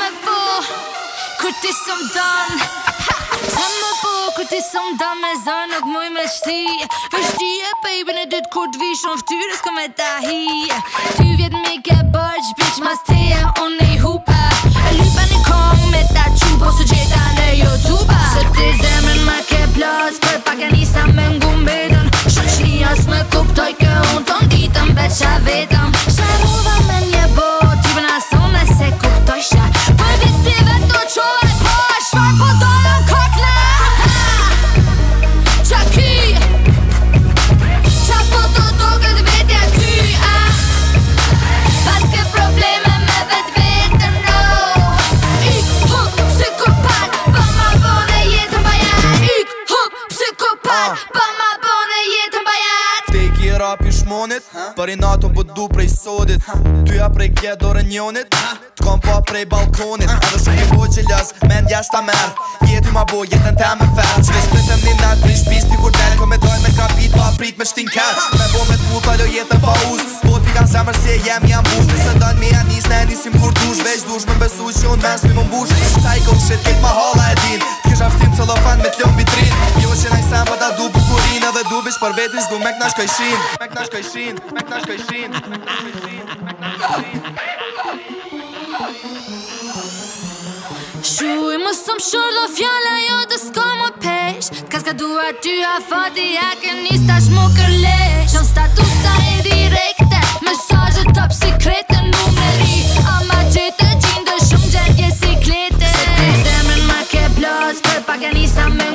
me bu Kër ti së më dan Ha me bu Kër ti së më dan Me zanë nuk muj me shti Për shti e pejbën e dytë Kër të vishon fëtyrës Kër me ta hi Ty vjetë mi ke bërgj Bërgj mas të e unë bat Po ma bo po në jetë më bajat Te i kira pishmonit ha? Për i natu më bëdu prej sodit Tyja prej gjedo rënjonit T'kom pa prej balkonit ha? Edhe shumë i bo që ljas Me jashtë ta mer Jeti ma bo jetën te me fer Që vesh pritëm një nat Prej shpist ti kur del Ko me dojnë me kapit Pa prit me shtin kër Me bo me t'pull Pa jetën pa us Po t'i kanë zemër si e jem jam bus Nëse të dojnë me janis Ne nisim kur dush Vesh dush me mbesu që unë mes Mi më mbush Sa i kom ma hala e din kisha vtim të lofan me t'lom vitrin Jo që nëj sam po ta du bukurin Edhe du bish për vetin s'du me këna shkojshin Me këna shkojshin Me këna shkojshin Me këna shkojshin Shui më sëmë shurë jo, dhe fjalla jo të s'ko më pesh T'ka s'ka duar ty a fati a ke njës t'ashmo kërlesh Qën statusa e direk me.